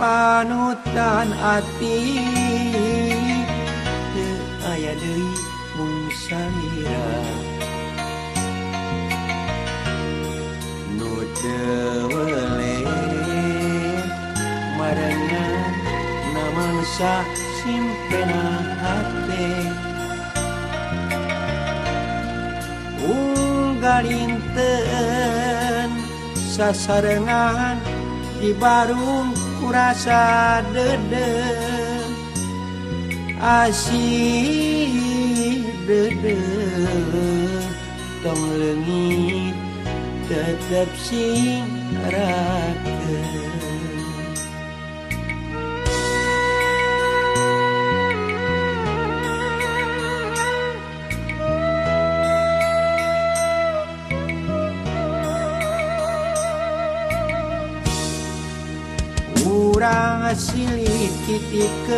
panutan ati. Aya deui mung samira. Nu marana namansa simpena hate unggalinten sasarengan di barung kurasa dede asih dede tong leungit tetep sing raket urang silih titikeun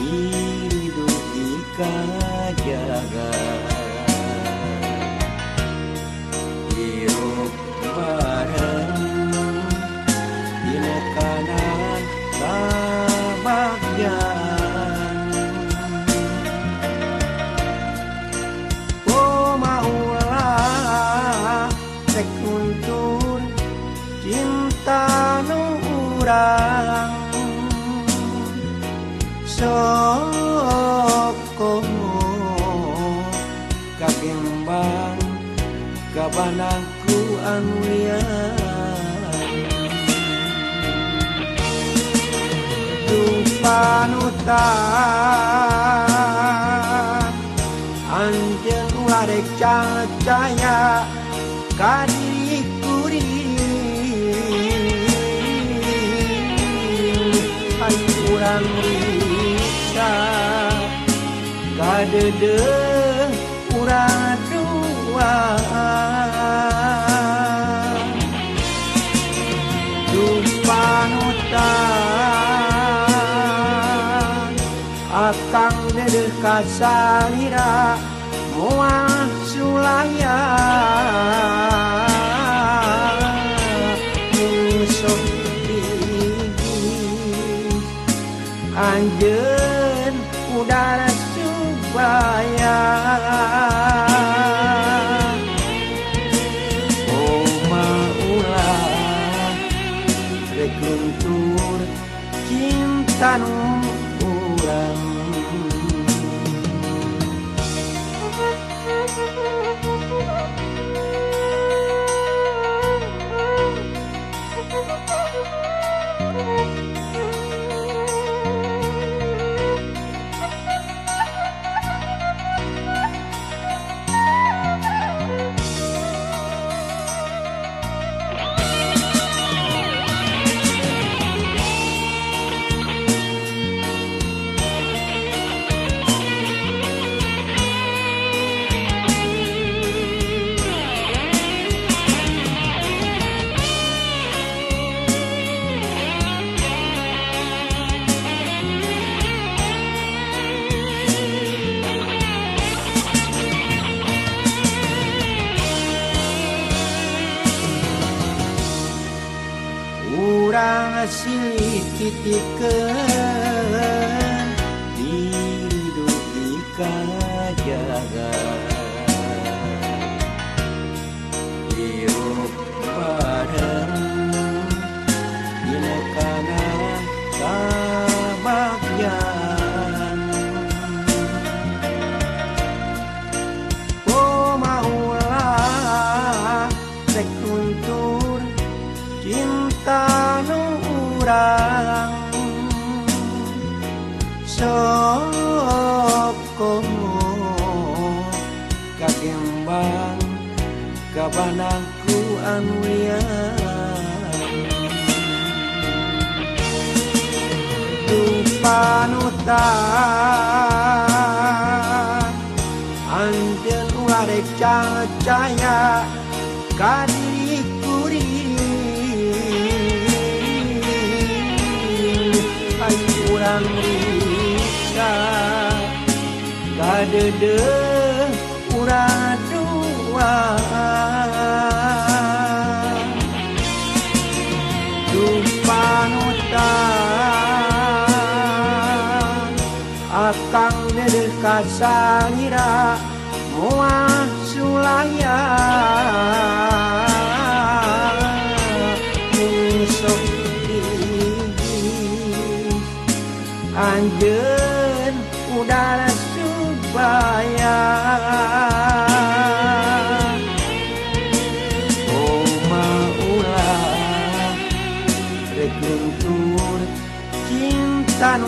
didugi kajaga hirup anu lian Duh panutan Anjeun warek cahaya ka diriku Hai urang risa kadede urang dua Akang dede kasalira Moal sulaya Musuh Anjen udara subaya. Cinta silih titik ke kabanangku anu panutan Anjen warek cacaya kadiri kuri. Ay kurang bisa Kadede urang dua. Kasangira Muah sulaya. Musok Anjen udara supaya Oma ulah Rek luntur cinta